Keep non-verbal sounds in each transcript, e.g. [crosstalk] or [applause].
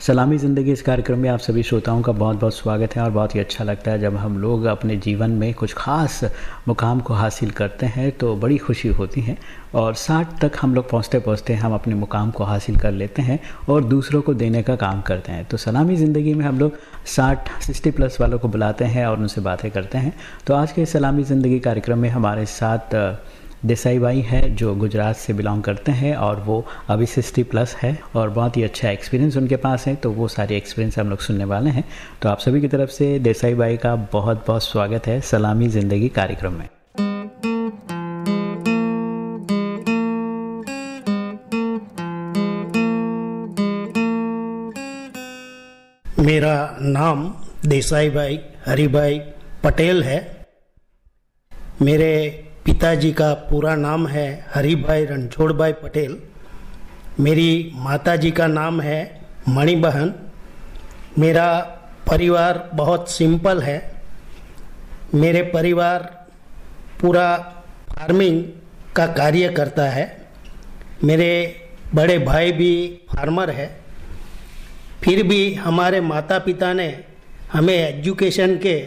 सलामी ज़िंदगी इस कार्यक्रम में आप सभी श्रोताओं का बहुत बहुत स्वागत है और बहुत ही अच्छा लगता है जब हम लोग अपने जीवन में कुछ खास मुकाम को हासिल करते हैं तो बड़ी खुशी होती है और साठ तक हम लोग पहुँचते पहुँचते हम अपने मुकाम को हासिल कर लेते हैं और दूसरों को देने का काम करते हैं। तो सलामी ज़िंदगी में हम लोग साठ, सिक्सटी प्लस वालों को बुलाते हैं और उनसे बातें करते हैं। तो आज के सलामी ज़िंदगी कार्यक्रम में हमारे साथ देसाई भाई है जो गुजरात से बिलोंग करते हैं और वो अभी सिक्सटी प्लस है और बहुत ही अच्छा एक्सपीरियंस उनके पास है तो वो सारे एक्सपीरियंस हम लोग सुनने वाले हैं। तो आप सभी की तरफ़ से देसाई भाई का बहुत बहुत स्वागत है सलामी ज़िंदगी कार्यक्रम में। मेरा नाम देसाई भाई हरिभाई पटेल है। मेरे पिताजी का पूरा नाम है हरिभाई रणछोड़ भाई पटेल। मेरी माताजी का नाम है मणिबहन मेरा परिवार बहुत सिंपल है। मेरे परिवार पूरा फ़ार्मिंग का कार्य करता है। मेरे बड़े भाई भी फार्मर है। फिर भी हमारे माता पिता ने हमें एजुकेशन के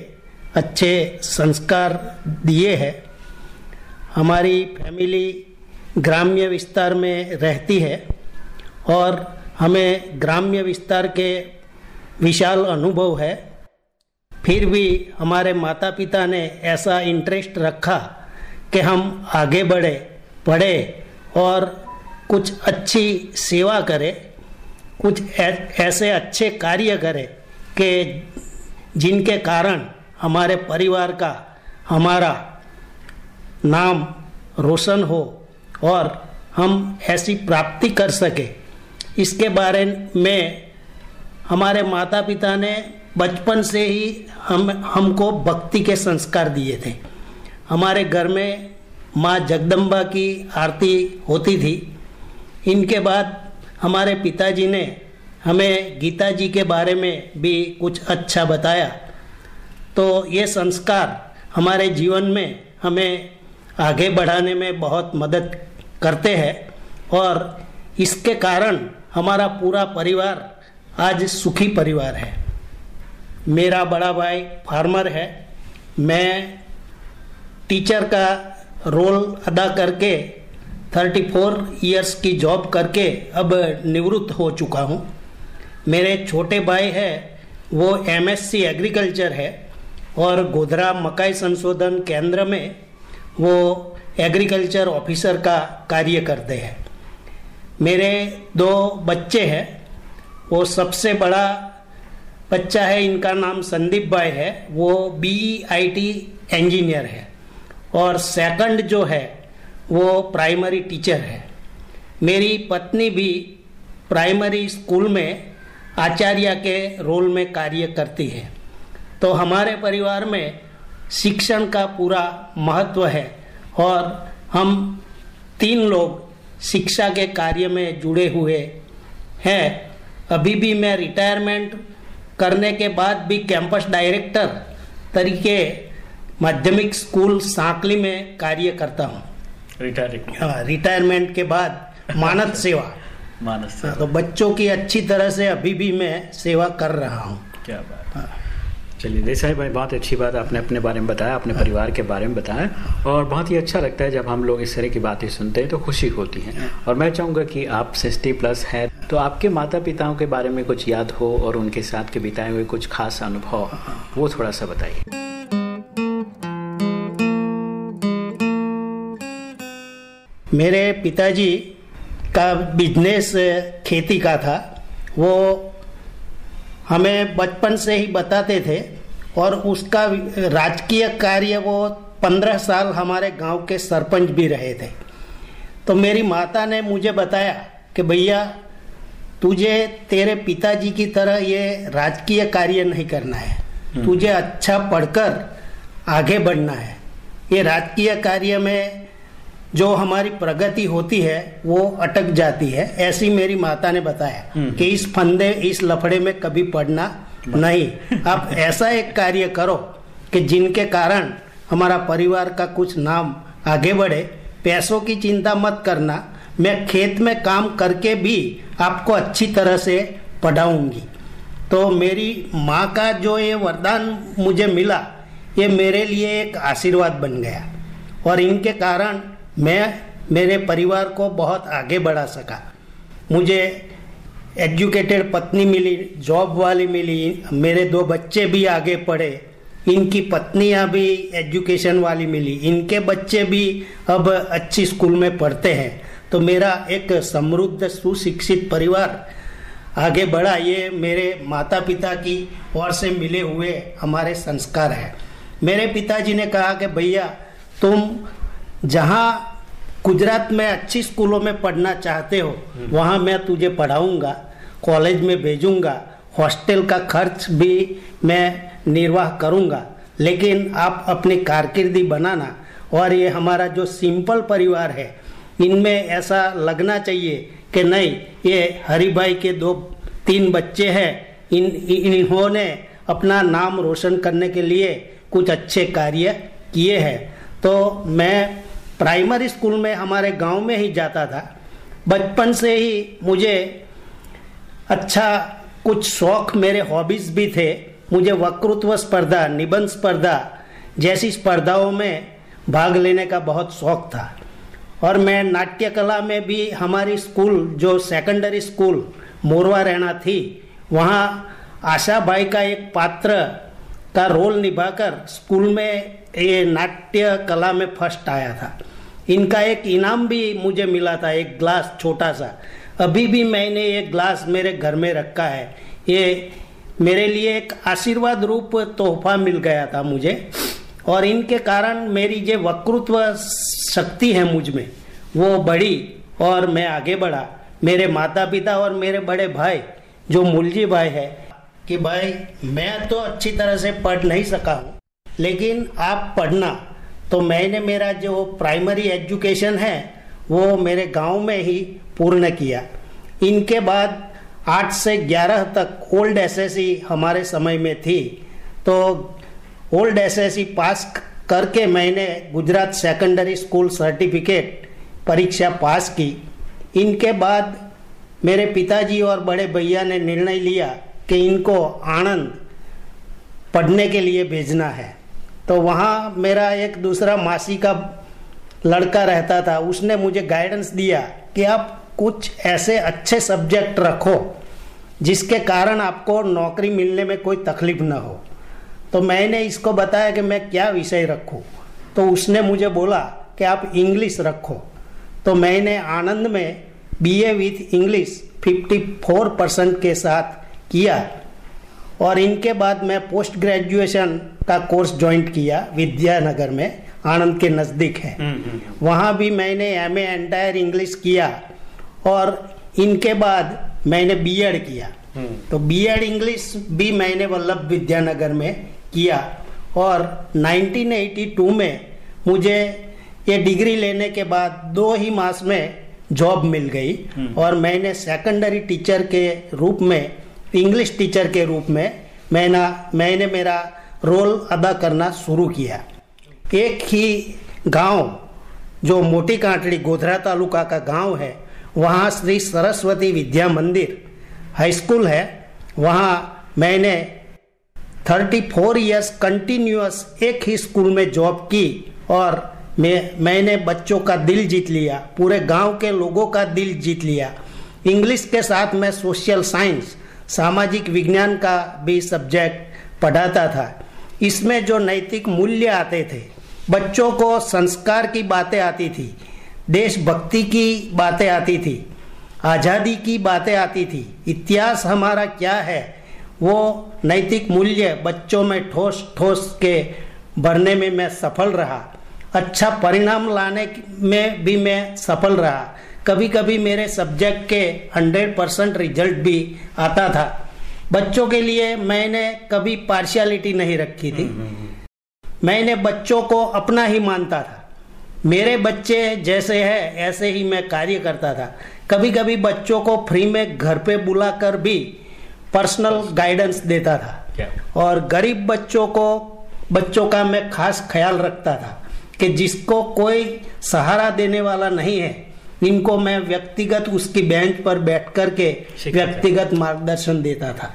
अच्छे संस्कार दिए हैं। हमारी फैमिली ग्राम्य विस्तार में रहती है और हमें ग्राम्य विस्तार के विशाल अनुभव है। फिर भी हमारे माता पिता ने ऐसा इंटरेस्ट रखा कि हम आगे बढ़े, पढ़े और कुछ अच्छी सेवा करें, कुछ ऐसे अच्छे कार्य करें कि जिनके कारण हमारे परिवार का, हमारा नाम रोशन हो और हम ऐसी प्राप्ति कर सके। इसके बारे में हमारे माता पिता ने बचपन से ही हम, हमको भक्ति के संस्कार दिए थे। हमारे घर में माँ जगदम्बा की आरती होती थी। इनके बाद हमारे पिताजी ने हमें गीता जी के बारे में भी कुछ अच्छा बताया। तो ये संस्कार हमारे जीवन में हमें आगे बढ़ाने में बहुत मदद करते हैं और इसके कारण हमारा पूरा परिवार आज सुखी परिवार है। मेरा बड़ा भाई फार्मर है। मैं टीचर का रोल अदा करके 34 इयर्स की जॉब करके अब निवृत्त हो चुका हूँ। मेरे छोटे भाई है, वो एमएससी एग्रीकल्चर है और गोधरा मकाई संशोधन केंद्र में वो एग्रीकल्चर ऑफिसर का कार्य करते हैं। मेरे दो बच्चे हैं। वो सबसे बड़ा बच्चा है, इनका नाम संदीप भाई है। वो बी आई टी इंजीनियर है। और सेकंड जो है, वो प्राइमरी टीचर है। मेरी पत्नी भी प्राइमरी स्कूल में आचार्य के रोल में कार्य करती है। तो हमारे परिवार में शिक्षण का पूरा महत्व है। और हम तीन लोग शिक्षा के कार्य में जुड़े हुए हैं। अभी भी मैं रिटायरमेंट करने के बाद भी कैंपस डायरेक्टर तरीके माध्यमिक स्कूल सांकली में कार्य करता हूँ। हाँ रिटायरमेंट के बाद मानद [laughs] सेवा। मानद सेवा। तो बच्चों की अच्छी तरह से अभी भी मैं सेवा कर रहा हूँ। क्या बात। हाँ। चलिए, देसाई भाई, बहुत अच्छी बात आपने अपने बारे में बताया, अपने परिवार के बारे में बताया, और बहुत ही अच्छा लगता है जब हम लोग इस तरह की बातें सुनते हैं तो खुशी होती है। और मैं चाहूँगा कि आप सिक्सटी प्लस है तो आपके माता पिताओं के बारे में कुछ याद हो, और उनके साथ के बिताए हुए कुछ खास अनुभव, वो थोड़ा सा बताइए। मेरे पिताजी का बिज़नेस खेती का था, वो हमें बचपन से ही बताते थे और उसका राजकीय कार्य वो पंद्रह साल हमारे गाँव के सरपंच भी रहे थे। तो मेरी माता ने मुझे बताया कि भैया तुझे तेरे पिताजी की तरह ये राजकीय कार्य नहीं करना है। तुझे अच्छा पढ़कर आगे बढ़ना है। ये राजकीय कार्य में जो हमारी प्रगति होती है वो अटक जाती है। ऐसी मेरी माता ने बताया कि इस फंदे इस लफड़े में कभी पढ़ना नहीं। आप [laughs] ऐसा एक कार्य करो कि जिनके कारण हमारा परिवार का कुछ नाम आगे बढ़े। पैसों की चिंता मत करना। मैं खेत में काम करके भी आपको अच्छी तरह से पढ़ाऊँगी। तो मेरी माँ का जो ये वरदान मुझे मिला ये मेरे लिए एक आशीर्वाद बन गया। और इनके कारण मैं मेरे परिवार को बहुत आगे बढ़ा सका। मुझे एजुकेटेड पत्नी मिली जॉब वाली मिली, मेरे दो बच्चे भी आगे पढ़े, इनकी पत्नियाँ भी एजुकेशन वाली मिली, इनके बच्चे भी अब अच्छी स्कूल में पढ़ते हैं। तो मेरा एक समृद्ध, सुशिक्षित परिवार आगे बढ़ा, ये मेरे माता पिता की ओर से मिले हुए हमारे संस्कार है। मेरे पिताजी ने कहा कि, भैया, तुम जहाँ गुजरात में अच्छी स्कूलों में पढ़ना चाहते हो वहाँ मैं तुझे पढ़ाऊँगा कॉलेज में भेजूँगा हॉस्टल का खर्च भी मैं निर्वाह करूँगा। लेकिन आप अपनी कारकिर्दी बनाना और ये हमारा जो सिंपल परिवार है इनमें ऐसा लगना चाहिए कि नहीं ये हरि भाई के दो तीन बच्चे हैं। इन इन्होंने अपना नाम रोशन करने के लिए कुछ अच्छे कार्य किए हैं। तो मैं प्राइमरी स्कूल में हमारे गाँव में ही जाता था। बचपन से ही मुझे अच्छा कुछ शौक मेरे हॉबीज भी थे। मुझे वक्तृत्व स्पर्धा, निबंध स्पर्धा जैसी स्पर्धाओं में भाग लेने का बहुत शौक था। और मैं नाट्य कला में भी हमारी स्कूल, जो सेकेंडरी स्कूल मोरवा रहना थी, वहाँ आशा भाई का एक पात्र का रोल निभाकर स्कूल में ये नाट्य कला में फ़र्स्ट आया था। इनका एक इनाम भी मुझे मिला था, एक ग्लास छोटा सा। अभी भी मैंने ये ग्लास मेरे घर में रखा है। ये मेरे लिए एक आशीर्वाद रूप तोहफा मिल गया था मुझे। और इनके कारण मेरी जो वक्तृत्व शक्ति है मुझमें। वो बढ़ी और मैं आगे बढ़ा। मेरे माता पिता और मेरे बड़े भाई, जो मूलजी भाई है, कि भाई, मैं तो अच्छी तरह से पढ़ नहीं सका हूँ। लेकिन आप पढ़ना। तो मैंने मेरा जो प्राइमरी एजुकेशन है, वो मेरे गाँव में ही पूर्ण किया। इनके बाद आठ से ग्यारह तक ओल्ड एसएससी हमारे समय में थी। तो ओल्ड एसएससी पास करके मैंने गुजरात सेकेंडरी स्कूल सर्टिफिकेट परीक्षा पास की। इनके बाद मेरे पिताजी और बड़े भैया ने निर्णय लिया कि इनको आनंद पढ़ने के लिए भेजना है। तो वहाँ मेरा एक दूसरा मासी का लड़का रहता था। उसने मुझे गाइडेंस दिया कि आप कुछ ऐसे अच्छे सब्जेक्ट रखो, जिसके कारण आपको नौकरी मिलने में कोई तकलीफ़ ना हो। तो मैंने इसको बताया कि मैं क्या विषय रखूँ। तो उसने मुझे बोला कि आप इंग्लिश रखो। तो मैंने आनंद में बीए विथ इंग्लिश 54 परसेंट के साथ किया। और इनके बाद मैं पोस्ट ग्रेजुएशन का कोर्स ज्वाइन किया विद्यानगर में आनंद के नज़दीक है हम्म, हम्म। वहाँ भी मैंने एमए एंटायर इंग्लिश किया और इनके बाद मैंने बीएड किया हम्म। तो बीएड इंग्लिश भी मैंने वल्लभ विद्यानगर में किया और 1982 में मुझे ये डिग्री लेने के बाद दो ही मास में जॉब मिल गई और मैंने सेकेंडरी टीचर के रूप में इंग्लिश टीचर के रूप में मैंने मैंने मेरा रोल अदा करना शुरू किया। एक ही गाँव, जो मोटी कांटड़ी गोधरा तालुका का गाँव है, वहाँ श्री सरस्वती विद्या मंदिर हाई स्कूल है। वहाँ मैंने 34 इयर्स कंटिन्यूस एक ही स्कूल में जॉब की और मैं, मैंने बच्चों का दिल जीत लिया, पूरे गाँव के लोगों का दिल जीत लिया। इंग्लिश के साथ मैं सोशल साइंस, सामाजिक विज्ञान का भी सब्जेक्ट पढ़ाता था। इसमें जो नैतिक मूल्य आते थे, बच्चों को संस्कार की बातें आती थी, देशभक्ति की बातें आती थी, आज़ादी की बातें आती थी, इतिहास हमारा क्या है, वो नैतिक मूल्य बच्चों में ठोस ठोस के भरने में मैं सफल रहा। अच्छा परिणाम लाने में भी मैं सफल रहा। कभी कभी मेरे सब्जेक्ट के 100 परसेंट रिज़ल्ट भी आता था। बच्चों के लिए मैंने कभी पार्शियलिटी नहीं रखी थी। मैंने बच्चों को अपना ही मानता था। मेरे बच्चे जैसे हैं ऐसे ही मैं कार्य करता था। कभी कभी बच्चों को फ्री में घर पे बुलाकर भी पर्सनल गाइडेंस देता था। और गरीब बच्चों को बच्चों का मैं खास ख्याल रखता था कि जिसको कोई सहारा देने वाला नहीं है इनको मैं व्यक्तिगत उसकी बेंच पर बैठ कर के व्यक्तिगत मार्गदर्शन देता था।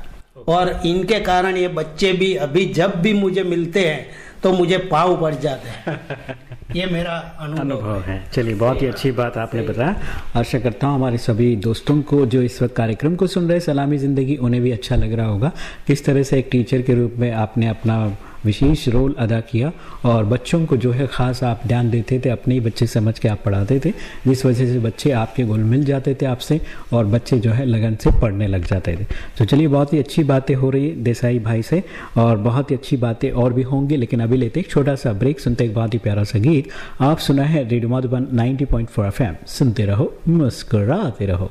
और इनके कारण ये बच्चे भी अभी जब भी मुझे मिलते हैं तो मुझे पाव पड़ जाते हैं। [laughs] ये मेरा अनुभव है। चलिए बहुत ही अच्छी बात आपने बताया। आशा करता हूँ हमारे सभी दोस्तों को जो इस वक्त कार्यक्रम को सुन रहे सलामी ज़िंदगी उन्हें भी अच्छा लग रहा होगा। किस तरह से एक टीचर के रूप में आपने अपना विशेष रोल अदा किया और बच्चों को जो है ख़ास आप ध्यान देते थे, अपने ही बच्चे समझ के आप पढ़ाते थे, जिस वजह से बच्चे आपके गोल मिल जाते थे आपसे और बच्चे जो है लगन से पढ़ने लग जाते थे। तो चलिए, बहुत ही अच्छी बातें हो रही है देसाई भाई से और बहुत ही अच्छी बातें और भी होंगी, लेकिन अभी लेते एक छोटा सा ब्रेक, सुनते एक बहुत ही प्यारा सा गीत। आप सुना है रेडियो मधुबन नाइनटी पॉइंट सुनते रहो, मुस्कुराते रहो।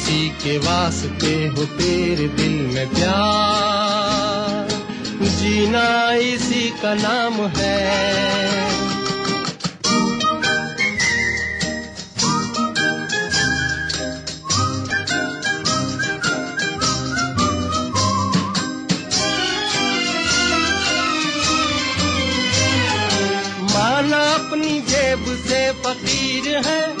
किसी के वास्ते हो तेरे दिल में प्यार। जीना इसी का नाम है। अपनी जेब से फकीर है।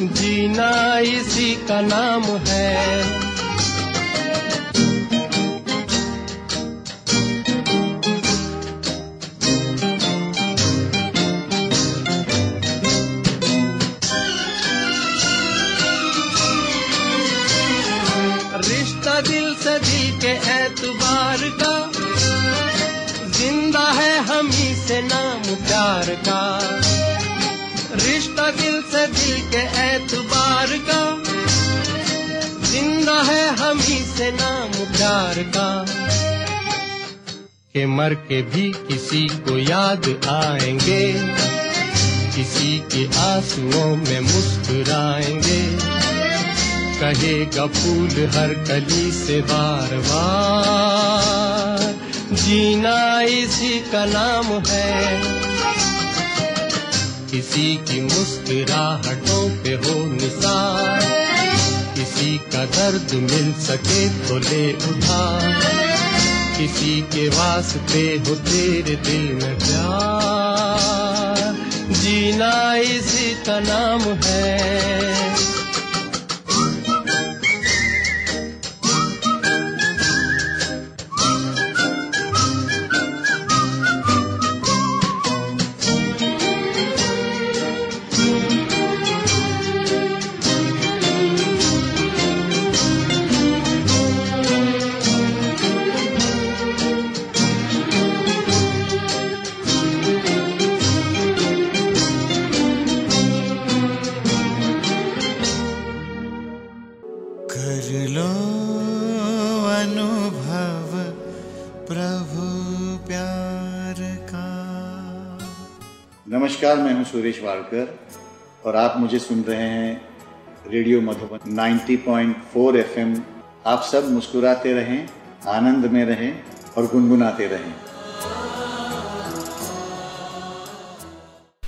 जीना इसी का नाम है। प्यार का। के मर के भी किसी को याद आएँगे, किसी के आंसुओं में मुस्कुराएँगे। कहेगा फूल हर कली से बार बार, जीना इसी का नाम है। किसी की मुस्कुराहटों पे हो निसार किसी का दर्द मिल सके तो ले उठा। किसी के वास्ते हो तेरे दिल में प्यार। जीना इसी का नाम है। सुरेश वाड़कर और आप मुझे सुन रहे हैं रेडियो मधुबन 90.4 एफएम। आप सब मुस्कुराते रहें, आनंद में रहें और गुनगुनाते रहें।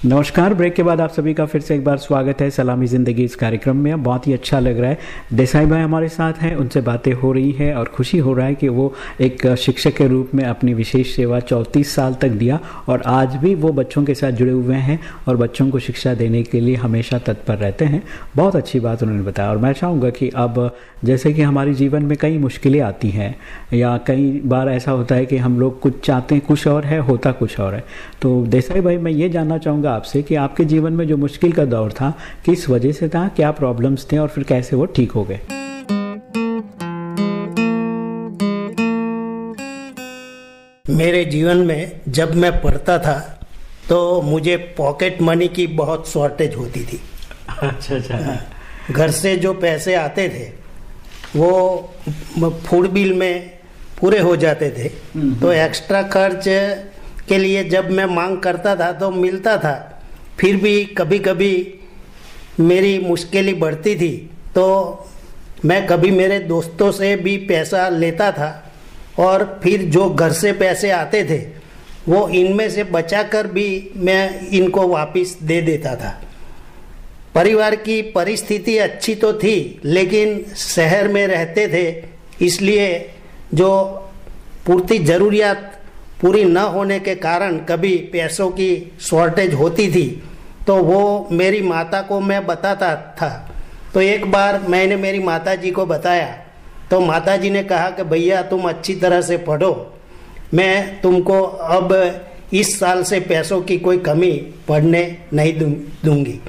नमस्कार, ब्रेक के बाद आप सभी का फिर से एक बार स्वागत है सलामी ज़िंदगी इस कार्यक्रम में। बहुत ही अच्छा लग रहा है। देसाई भाई हमारे साथ हैं, उनसे बातें हो रही है और खुशी हो रहा है कि वो एक शिक्षक के रूप में अपनी विशेष सेवा चौंतीस साल तक दिया और आज भी वो बच्चों के साथ जुड़े हुए हैं और बच्चों को शिक्षा देने के लिए हमेशा तत्पर रहते हैं। बहुत अच्छी बात उन्होंने बताया और मैं चाहूँगा कि अब जैसे कि हमारे जीवन में कई मुश्किलें आती हैं या कई बार ऐसा होता है कि हम लोग कुछ चाहते हैं, कुछ और है, होता कुछ और है। तो देसाई भाई, मैं ये जानना चाहूँगा आपसे कि आपके जीवन में जो मुश्किल का दौर था किस वजह से था क्या प्रॉब्लम्स थे और फिर कैसे वो ठीक हो गए? मेरे जीवन में जब मैं पढ़ता था तो मुझे पॉकेट मनी की बहुत शॉर्टेज होती थी। अच्छा अच्छा। घर से जो पैसे आते थे वो फ़ूड बिल में पूरे हो जाते थे। तो एक्स्ट्रा खर्च के लिए जब मैं मांग करता था तो मिलता था, फिर भी कभी कभी मेरी मुश्किलें बढ़ती थी तो मैं कभी मेरे दोस्तों से भी पैसा लेता था और फिर जो घर से पैसे आते थे, वो इनमें से बचाकर भी मैं इनको वापस दे देता था। परिवार की परिस्थिति अच्छी तो थी, लेकिन शहर में रहते थे, इसलिए जो पूर्ति जरूरियात पूरी न होने के कारण कभी पैसों की शॉर्टेज होती थी तो वो मेरी माता को मैं बताता था। तो एक बार मैंने मेरी माता जी को बताया तो माता जी ने कहा कि भैया तुम अच्छी तरह से पढ़ो, मैं तुमको अब इस साल से पैसों की कोई कमी पढ़ने नहीं दूँगी।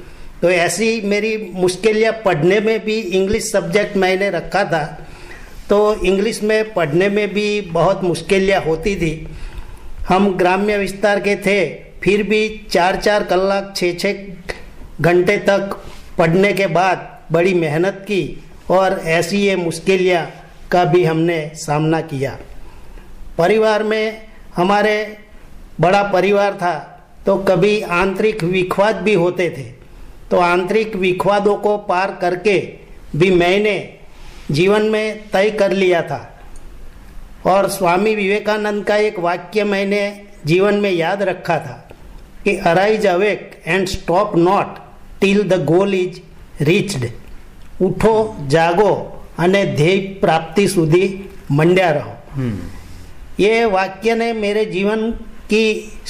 तो ऐसी मेरी मुश्किलियाँ पढ़ने में भी इंग्लिश सब्जेक्ट मैंने रखा था तो इंग्लिश में पढ़ने में भी बहुत मुश्किलियाँ होती थी। हम ग्राम्य विस्तार के थे, फिर भी चार चार कलाक छः छः घंटे तक पढ़ने के बाद बड़ी मेहनत की और ऐसी ये मुश्किलियाँ का भी हमने सामना किया। परिवार में हमारे बड़ा परिवार था तो कभी आंतरिक विखवाद भी होते थे। तो आंतरिक विखवादों को पार करके भी मैंने जीवन में तय कर लिया था। और स्वामी विवेकानंद का एक वाक्य मैंने जीवन में याद रखा था कि arise awake and stop not till the goal is reached ઉઠો જાગો અને ધ્યેય प्राप्ति સુધી मंड्या रहो ये वाक्य ने मेरे जीवन की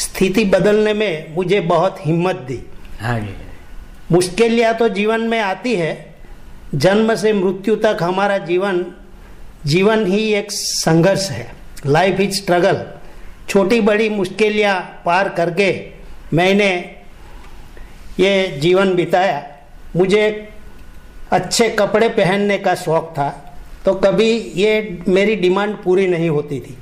स्थिति बदलने में मुझे बहुत हिम्मत दी हाँ जी मुश्किलियाँ तो जीवन में आती है जन्म से मृत्यु तक हमारा जीवन जीवन ही एक संघर्ष है। लाइफ इज़ स्ट्रगल छोटी बड़ी मुश्किलियाँ पार करके मैंने ये जीवन बिताया। मुझे अच्छे कपड़े पहनने का शौक था तो कभी ये मेरी डिमांड पूरी नहीं होती थी।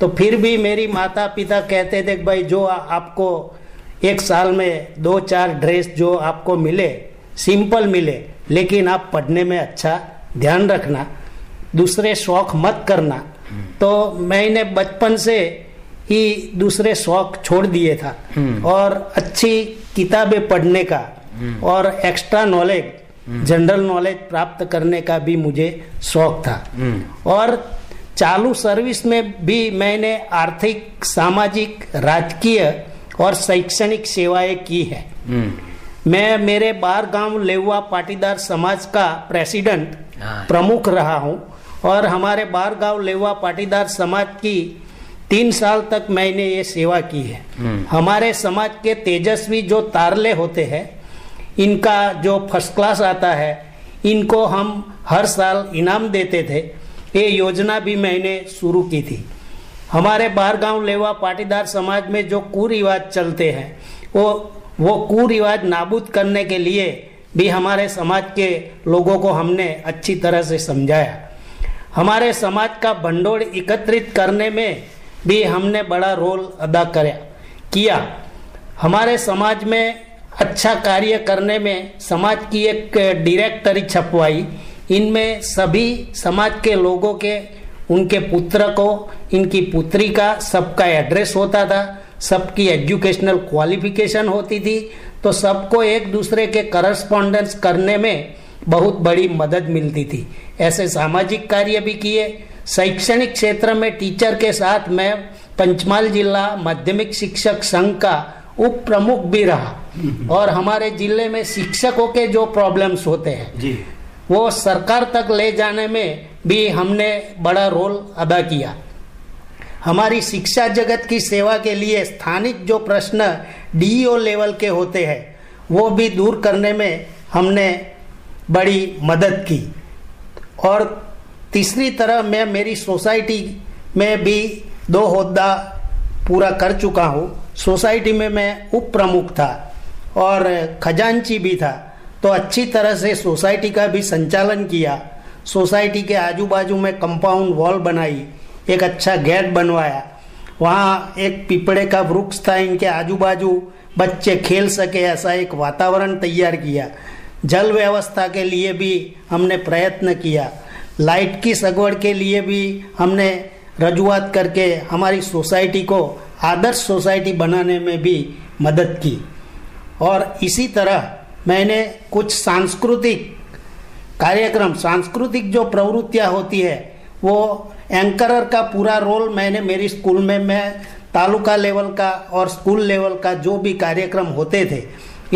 तो फिर भी मेरी माता पिता कहते थे कि भाई, जो आपको एक साल में दो चार ड्रेस जो आपको मिले, सिंपल मिले, लेकिन आप पढ़ने में अच्छा ध्यान रखना। दूसरे शौक मत करना। तो मैंने बचपन से ही दूसरे शौक छोड़ दिए था। और अच्छी किताबें पढ़ने का और एक्स्ट्रा नॉलेज जनरल नॉलेज प्राप्त करने का भी मुझे शौक था। और चालू सर्विस में भी मैंने आर्थिक सामाजिक राजकीय और शैक्षणिक सेवाएँ की है। मैं मेरे बार गाँव लेवा पाटीदार समाज का प्रेसिडेंट हाँ। प्रमुख रहा हूँ। और हमारे बार गाँव लेवा पाटीदार समाज की तीन साल तक मैंने ये सेवा की है। हमारे समाज के तेजस्वी जो तारले होते हैं इनका जो फ़र्स्ट क्लास आता है इनको हम हर साल इनाम देते थे। ये योजना भी मैंने शुरू की थी। हमारे बाहर गाँव लेवा पाटीदार समाज में जो कुरिवाज चलते हैं वो वो कुरिवाज नाबूद करने के लिए भी हमारे समाज के लोगों को हमने अच्छी तरह से समझाया। हमारे समाज का भंडोल एकत्रित करने में भी हमने बड़ा रोल अदा कर, किया। हमारे समाज में अच्छा कार्य करने में समाज की एक डायरेक्टरी छपवाई। इनमें सभी समाज के लोगों के, उनके पुत्र को, इनकी पुत्री का सबका एड्रेस होता था, सबकी एजुकेशनल क्वालिफिकेशन होती थी। तो सबको एक दूसरे के करस्पॉन्डेंस करने में बहुत बड़ी मदद मिलती थी। ऐसे सामाजिक कार्य भी किए। शैक्षणिक क्षेत्र में टीचर के साथ मैं पंचमहाल जिला माध्यमिक शिक्षक संघ का उप प्रमुख भी रहा। [laughs] और हमारे ज़िले में शिक्षकों के जो प्रॉब्लम्स होते हैं जी। वो सरकार तक ले जाने में भी हमने बड़ा रोल अदा किया। हमारी शिक्षा जगत की सेवा के लिए स्थानिक जो प्रश्न डीईओ लेवल के होते हैं वो भी दूर करने में हमने बड़ी मदद की। और तीसरी तरह मैं मेरी सोसाइटी में भी दो होद्दा पूरा कर चुका हूँ। सोसाइटी में मैं उप प्रमुख था और खजांची भी था। तो अच्छी तरह से सोसाइटी का भी संचालन किया। सोसाइटी के आजू बाजू में कंपाउंड वॉल बनाई, एक अच्छा गेट बनवाया। वहाँ एक पिपड़े का वृक्ष था, इनके आजू बाजू बच्चे खेल सके ऐसा एक वातावरण तैयार किया। जल व्यवस्था के लिए भी हमने प्रयत्न किया। लाइट की सगवड़ के लिए भी हमने रजुआत करके हमारी सोसाइटी को आदर्श सोसाइटी बनाने में भी मदद की। और इसी तरह मैंने कुछ सांस्कृतिक कार्यक्रम, सांस्कृतिक जो प्रवृत्तियाँ होती है, वो एंकरर का पूरा रोल मैंने मेरी स्कूल में, मैं तालुका लेवल का और स्कूल लेवल का जो भी कार्यक्रम होते थे,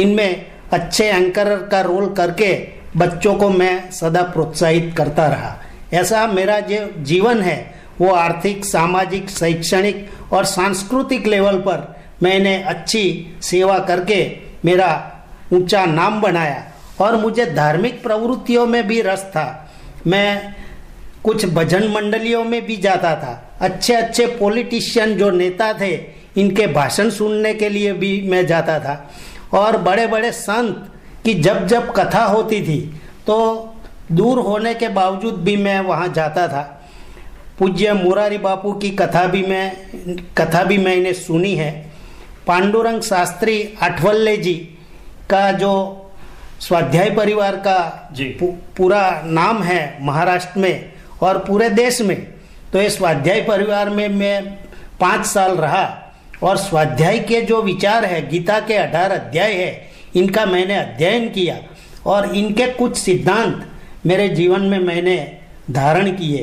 इनमें अच्छे एंकर का रोल करके बच्चों को मैं सदा प्रोत्साहित करता रहा। ऐसा मेरा जो जीवन है, वो आर्थिक, सामाजिक, शैक्षणिक और सांस्कृतिक लेवल पर मैंने अच्छी सेवा करके मेरा ऊँचा नाम बनाया और मुझे धार्मिक प्रवृत्तियों में भी रस था। मैं कुछ भजन मंडलियों में भी जाता था। अच्छे अच्छे पॉलिटिशियन जो नेता थे, इनके भाषण सुनने के लिए भी मैं जाता था। और बड़े बड़े संत की जब जब कथा होती थी तो दूर होने के बावजूद भी मैं वहाँ जाता था। पूज्य मुरारी बापू की कथा भी मैं कथा भी मैंने सुनी है। पांडुरंग शास्त्री आठवल्ले जी का जो स्वाध्याय परिवार का जी। पू, पूरा नाम है महाराष्ट्र में और पूरे देश में तो ये स्वाध्याय परिवार में मैं पाँच साल रहा। और स्वाध्याय के जो विचार है गीता के अठारह अध्याय है इनका मैंने अध्ययन किया और इनके कुछ सिद्धांत मेरे जीवन में मैंने धारण किए।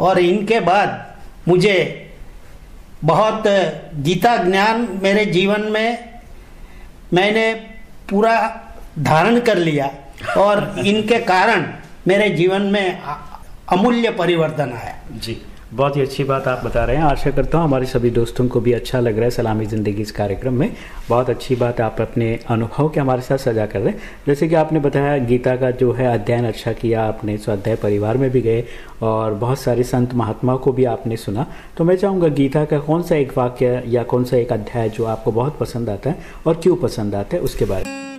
और इनके बाद मुझे बहुत गीता ज्ञान मेरे जीवन में मैंने पूरा धारण कर लिया और [laughs] इनके कारण मेरे जीवन में अमूल्य परिवर्तन आया। जी। बहुत ही अच्छी बात आप बता रहे हैं। आशा करता हूँ हमारे सभी दोस्तों को भी अच्छा लग रहा है सलामी ज़िंदगी इस कार्यक्रम में। बहुत अच्छी बात आप अपने अनुभव के हमारे साथ सजा कर रहे हैं। जैसे कि आपने बताया, गीता का जो है अध्ययन अच्छा किया आपने स्वाध्याय परिवार में भी गए और बहुत सारे संत महात्माओं को भी आपने सुना। तो मैं चाहूँगा, गीता का कौन सा एक वाक्य या कौन सा एक अध्याय जो आपको बहुत पसंद आता है और क्यों पसंद आता है, उसके बारे में।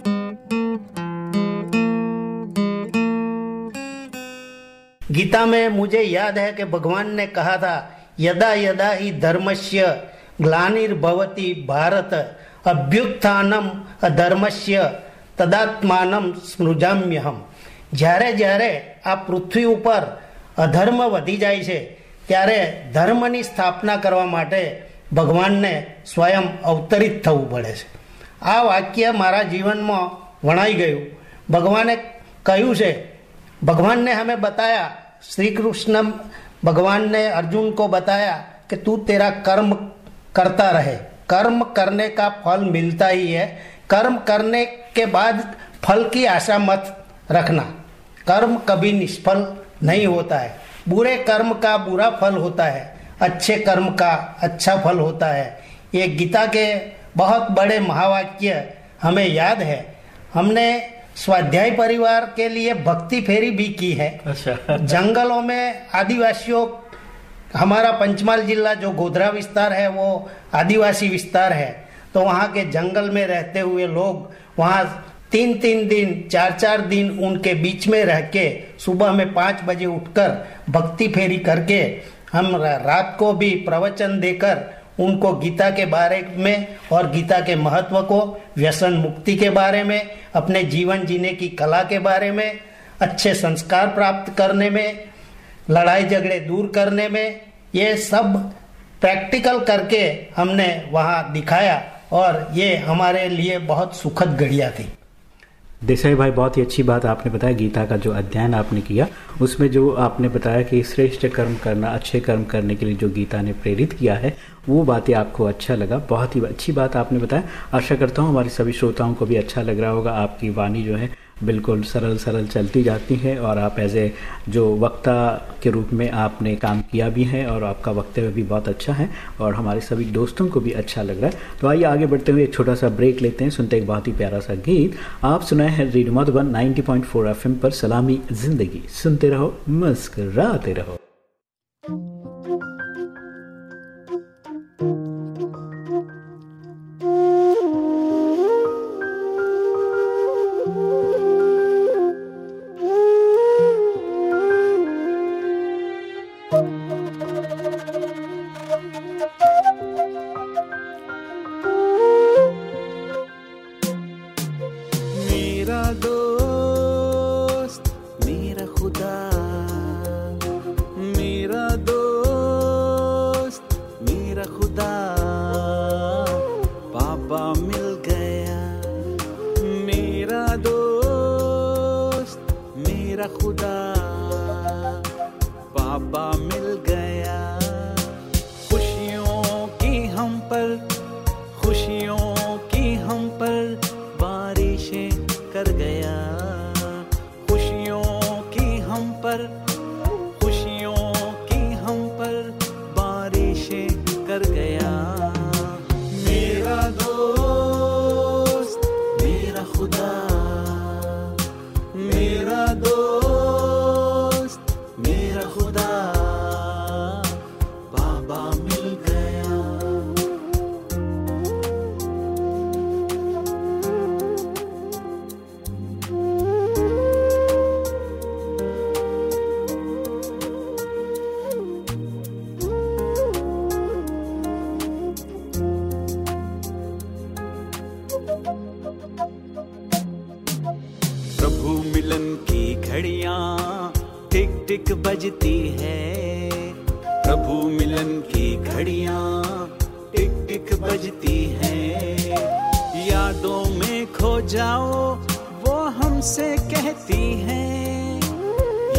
गीता में मुझे याद है कि भगवान ने कहा था यदा यदा ही धर्मस्य ग्लानिर्भवति भारत અભ્યુત્થાનમ અધર્મસ્ય તદાત્માનમ સ્મૃજામ્યહમ જ્યારે જ્યારે આ પૃથ્વી ઉપર અધર્મ વધી જાય છે ત્યારે ધર્મની સ્થાપના કરવા માટે ભગવાનને સ્વયં અવતરિત થવું પડે છે આ વાક્ય મારા જીવનમાં વણાઈ ગયું ભગવાને કહ્યું છે भगवान ने हमें बताया श्री कृष्ण भगवान ने अर्जुन को बताया कि तू तेरा कर्म करता रहे। कर्म करने का फल मिलता ही है। कर्म करने के बाद फल की आशा मत रखना। कर्म कभी निष्फल नहीं होता है। बुरे कर्म का बुरा फल होता है। अच्छे कर्म का अच्छा फल होता है। ये गीता के बहुत बड़े महावाक्य हमें याद है। हमने स्वाध्याय परिवार के लिए भक्ति फेरी भी की है। अच्छा। जंगलों में आदिवासियों हमारा पंचमहाल जिला जो गोधरा विस्तार है वो आदिवासी विस्तार है। तो वहाँ के जंगल में रहते हुए लोग वहाँ तीन तीन दिन चार चार दिन उनके बीच में रह के सुबह में पाँच बजे उठकर भक्ति फेरी करके हम रात को भी प्रवचन देकर उनको गीता के बारे में और गीता के महत्व को, व्यसन मुक्ति के बारे में, अपने जीवन जीने की कला के बारे में, अच्छे संस्कार प्राप्त करने में, लड़ाई झगड़े दूर करने में, ये सब प्रैक्टिकल करके हमने वहाँ दिखाया और ये हमारे लिए बहुत सुखद घड़िया थी। देसाई भाई, बहुत ही अच्छी बात आपने बताया, गीता का जो अध्ययन आपने किया, उसमें जो आपने बताया कि श्रेष्ठ कर्म करना, अच्छे कर्म करने के लिए जो गीता ने प्रेरित किया है, वो बातें आपको अच्छा लगा, बहुत ही अच्छी बात आपने बताया। आशा करता हूँ हमारे सभी श्रोताओं को भी अच्छा लग रहा होगा, आपकी वाणी जो है बिल्कुल सरल सरल चलती जाती हैं और आप एज ए जो वक्ता के रूप में आपने काम किया भी है और आपका वक्तव्य भी बहुत अच्छा है और हमारे सभी दोस्तों को भी अच्छा लग रहा है। तो आइए आगे बढ़ते हुए एक छोटा सा ब्रेक लेते हैं, सुनते एक बहुत ही प्यारा सा गीत। आप सुनाए हैं रेडियो मधुबन 90.4 एफएम पर सलामी ज़िंदगी। सुनते रहो, मुस्कराते रहो।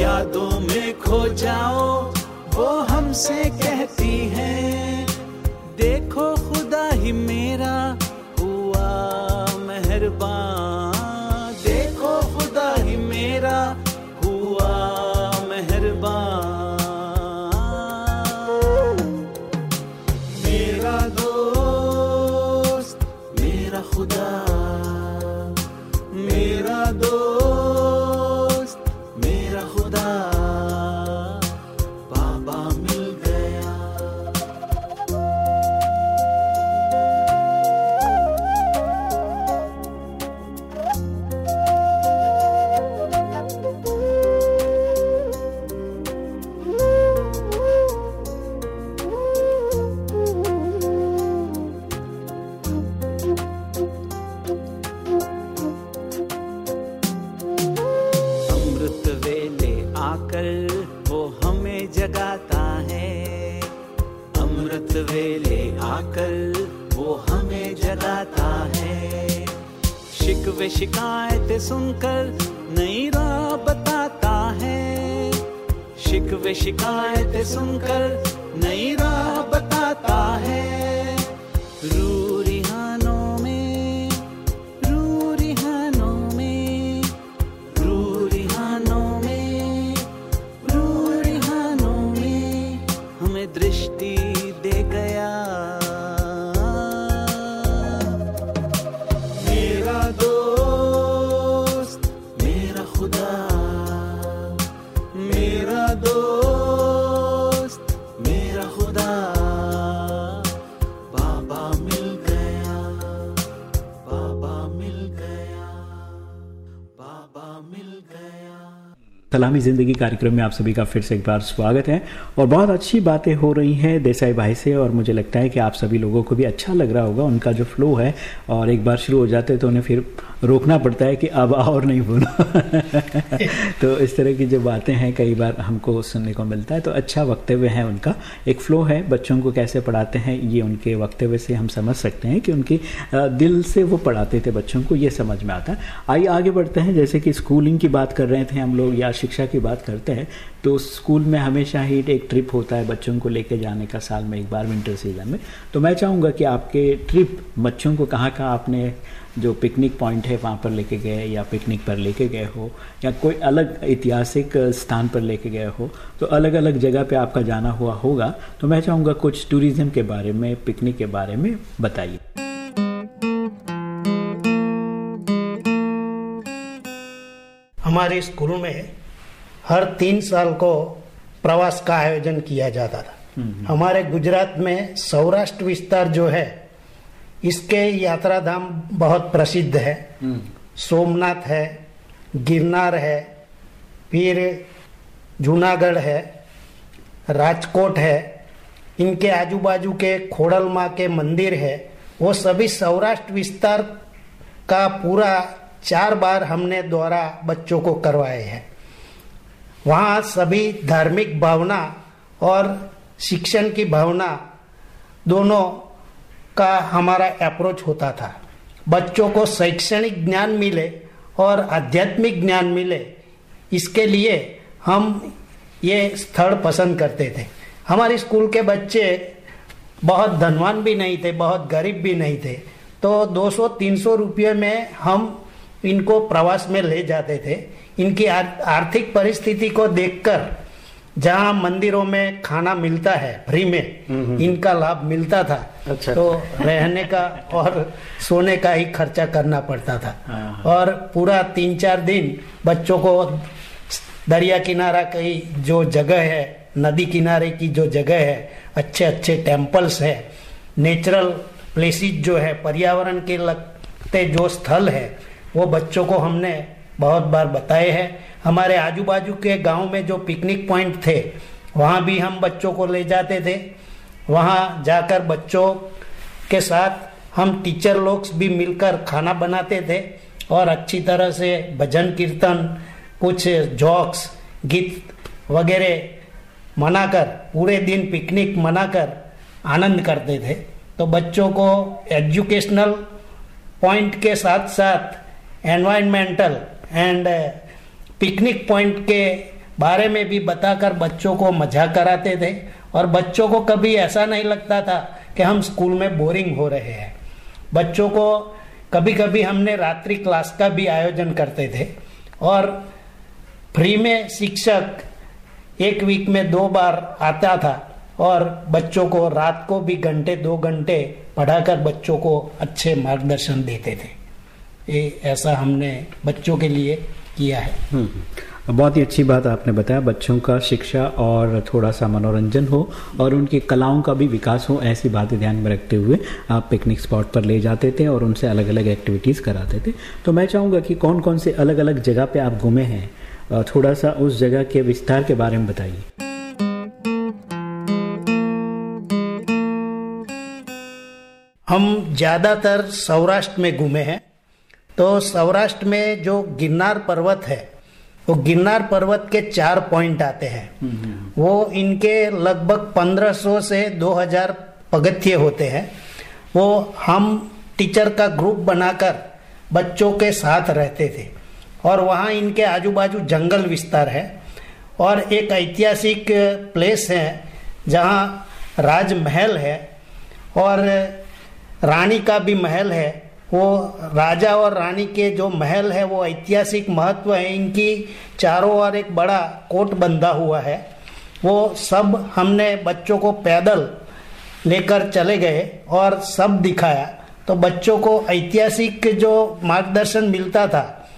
यादों में खो जाओ वो हमसे कहती है देखो खुदा ही मेरा शिकायत सुनकर नई राह बताता है। शिकवे शिकायत सुनकर नई राह बताता है। सलामी ज़िंदगी कार्यक्रम में आप सभी का फिर से एक बार स्वागत है और बहुत अच्छी बातें हो रही हैं देसाई भाई से और मुझे लगता है कि आप सभी लोगों को भी अच्छा लग रहा होगा, उनका जो फ्लो है और एक बार शुरू हो जाते हैं तो उन्हें फिर रोकना पड़ता है कि अब और नहीं बोलो [laughs] तो इस तरह की जो बातें हैं, कई बार हमको सुनने को मिलता है। तो अच्छा वक्तव्य है उनका। एक फ्लो है, बच्चों को कैसे पढ़ाते हैं, ये उनके वक्तव्य से हम समझ सकते हैं कि उनकी दिल से वो पढ़ाते थे बच्चों को, ये समझ में आता है। आइए आगे बढ़ते हैं, जैसे कि स्कूलिंग की बात कर रहे थे हम लोग, या शिक्षा की बात करते हैं तो स्कूल में हमेशा ही एक ट्रिप होता है बच्चों को लेके जाने का, साल में एक बार विंटर सीज़न में। तो मैं चाहूँगा कि आपके ट्रिप बच्चों को कहाँ कहाँ आपने जो पिकनिक पॉइंट है वहाँ पर लेके गए या पिकनिक पर लेके गए हो या कोई अलग ऐतिहासिक स्थान पर लेके गए हो तो अलग अलग जगह पे आपका जाना हुआ होगा तो मैं चाहूँगा कुछ टूरिज़्म के बारे में पिकनिक के बारे में बताइए। हमारे स्कूल में हर तीन साल को प्रवास का आयोजन किया जाता था। हमारे गुजरात में सौराष्ट्र विस्तार जो है इसके यात्रा धाम बहुत प्रसिद्ध है। सोमनाथ है गिरनार है फिर जूनागढ़ है राजकोट है इनके आजू बाजू के खोड़ल माँ के मंदिर है। वो सभी सौराष्ट्र विस्तार का पूरा चार बार हमने द्वारा बच्चों को करवाए हैं। वहाँ सभी धार्मिक भावना और शिक्षण की भावना दोनों का हमारा अप्रोच होता था। बच्चों को शैक्षणिक ज्ञान मिले और आध्यात्मिक ज्ञान मिले, इसके लिए हम ये स्थल पसंद करते थे। हमारे स्कूल के बच्चे बहुत धनवान भी नहीं थे, बहुत गरीब भी नहीं थे। तो 200-300 रुपये में हम इनको प्रवास में ले जाते थे। इनकी आर्थिक परिस्थिति को देखकर जहाँ मंदिरों में खाना मिलता है फ्री में इनका लाभ मिलता था अच्छा। तो रहने का और सोने का ही खर्चा करना पड़ता था हाँ, हाँ। और पूरा तीन चार दिन बच्चों को दरिया किनारा की जो जगह है नदी किनारे की जो जगह है अच्छे अच्छे टेम्पल्स है नेचुरल प्लेसिस जो है पर्यावरण के लगते जो स्थल है वो बच्चों को हमने बहुत बार बताए हैं। हमारे आजू बाजू के गाँव में जो पिकनिक पॉइंट थे, वहाँ भी हम बच्चों को ले जाते थे। वहाँ जाकर बच्चों के साथ हम टीचर लोग भी मिलकर खाना बनाते थे और अच्छी तरह से भजन कीर्तन, कुछ जॉक्स गीत वगैरह मनाकर, पूरे दिन पिकनिक मनाकर आनंद करते थे। तो बच्चों को एजुकेशनल पॉइंट के साथ साथ एनवायरमेंटल एंड पिकनिक पॉइंट के बारे में भी बताकर बच्चों को मज़ा कराते थे। और बच्चों को कभी ऐसा नहीं लगता था कि हम स्कूल में बोरिंग हो रहे हैं। बच्चों को कभी कभी हमने रात्रि क्लास का भी आयोजन करते थे। और फ्री में शिक्षक एक वीक में दो बार आता था। और बच्चों को रात को भी घंटे दो घंटे पढ़ाकर बच्चों को अच्छे मार्गदर्शन देते थे। ये ऐसा हमने बच्चों के लिए किया है। हम्म, हम्म। बहुत ही अच्छी बात आपने बताया बच्चों का शिक्षा और थोड़ा सा मनोरंजन हो और उनकी कलाओं का भी विकास हो ऐसी बातें ध्यान में रखते हुए आप पिकनिक स्पॉट पर ले जाते थे और उनसे अलग अलग एक्टिविटीज़ कराते थे। तो मैं चाहूँगा कि कौन कौन से अलग अलग जगह पे आप घूमे हैं थोड़ा सा उस जगह के विस्तार के बारे में बताइए। हम ज़्यादातर सौराष्ट्र में घूमे हैं। तो सौराष्ट्र में जो गिरनार पर्वत है, वो गिरनार पर्वत के चार पॉइंट आते हैं। वो इनके लगभग 1500 से 2000 पगथ्य होते हैं। वो हम टीचर का ग्रुप बनाकर बच्चों के साथ रहते थे। और वहाँ इनके आजू बाजू जंगल विस्तार है। और एक ऐतिहासिक प्लेस है, जहाँ राजमहल है। और रानी का भी महल है। वो राजा और रानी के जो महल है, वो ऐतिहासिक महत्व है। इनकी चारों ओर एक बड़ा कोट बंधा हुआ है। वो सब हमने बच्चों को पैदल लेकर चले गए और सब दिखाया। तो बच्चों को ऐतिहासिक जो मार्गदर्शन मिलता था,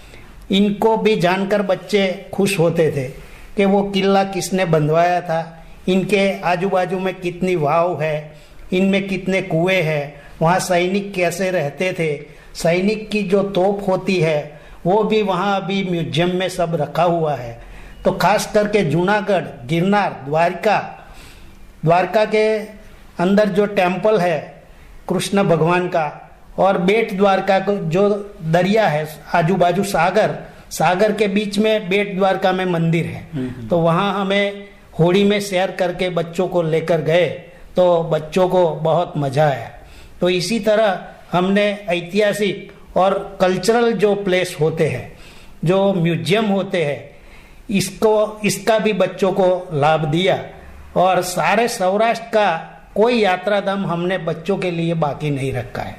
इनको भी जानकर बच्चे खुश होते थे कि वो किला किसने बंधवाया था। इनके आजू बाजू में कितनी वाव है, इनमें कितने कुएँ हैं वहाँ सैनिक कैसे रहते थे सैनिक की जो तोप होती है वो भी वहाँ अभी म्यूज़ियम में सब रखा हुआ है। तो खास करके जूनागढ़ गिरनार द्वारका द्वारका के अंदर जो टेंपल है कृष्ण भगवान का और बेट द्वारका को जो दरिया है आजू बाजू सागर सागर के बीच में बेट द्वारका में मंदिर है। तो वहाँ हमें होड़ी में शेयर करके बच्चों को लेकर गए तो बच्चों को बहुत मज़ा आया। तो इसी तरह हमने ऐतिहासिक और कल्चरल जो प्लेस होते हैं जो म्यूज़ियम होते हैं इसको इसका भी बच्चों को लाभ दिया। और सारे सौराष्ट्र का कोई यात्रा धाम हमने बच्चों के लिए बाकी नहीं रखा है।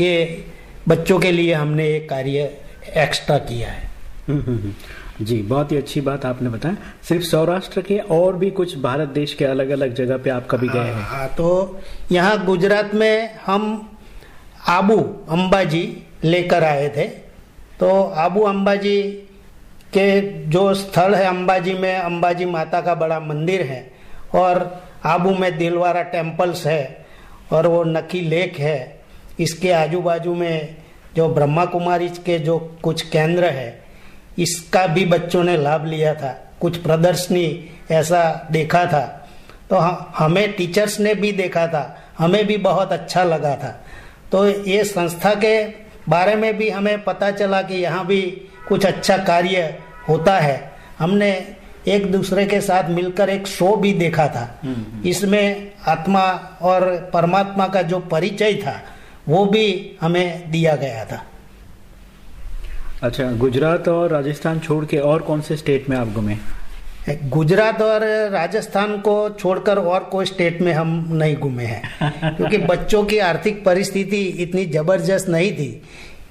ये बच्चों के लिए हमने ये कार्य एक्स्ट्रा किया है। हम्म, हम्म, हम्म। जी, बहुत ही अच्छी बात आपने बताया। सिर्फ़ सौराष्ट्र के और भी कुछ भारत देश के अलग अलग जगह पे आप कभी गए हैं? हाँ तो यहाँ गुजरात में हम आबू अंबाजी लेकर आए थे। तो आबू अंबाजी के जो स्थल है, अंबाजी में अंबाजी माता का बड़ा मंदिर है और आबू में दिलवारा टेम्पल्स है और वो नकी लेक है। इसके आजू बाजू में जो ब्रह्मा कुमारी के जो कुछ केंद्र है इसका भी बच्चों ने लाभ लिया था। कुछ प्रदर्शनी ऐसा देखा था। तो हमें टीचर्स ने भी देखा था। हमें भी बहुत अच्छा लगा था। तो ये संस्था के बारे में भी हमें पता चला कि यहाँ भी कुछ अच्छा कार्य होता है। हमने एक दूसरे के साथ मिलकर एक शो भी देखा था। इसमें आत्मा और परमात्मा का जो परिचय था वो भी हमें दिया गया था। अच्छा गुजरात और राजस्थान छोड़ के और कौन से स्टेट में आप घूमे? गुजरात और राजस्थान को छोड़कर और कोई स्टेट में हम नहीं घूमे हैं। [laughs] क्योंकि बच्चों की आर्थिक परिस्थिति इतनी ज़बरदस्त नहीं थी।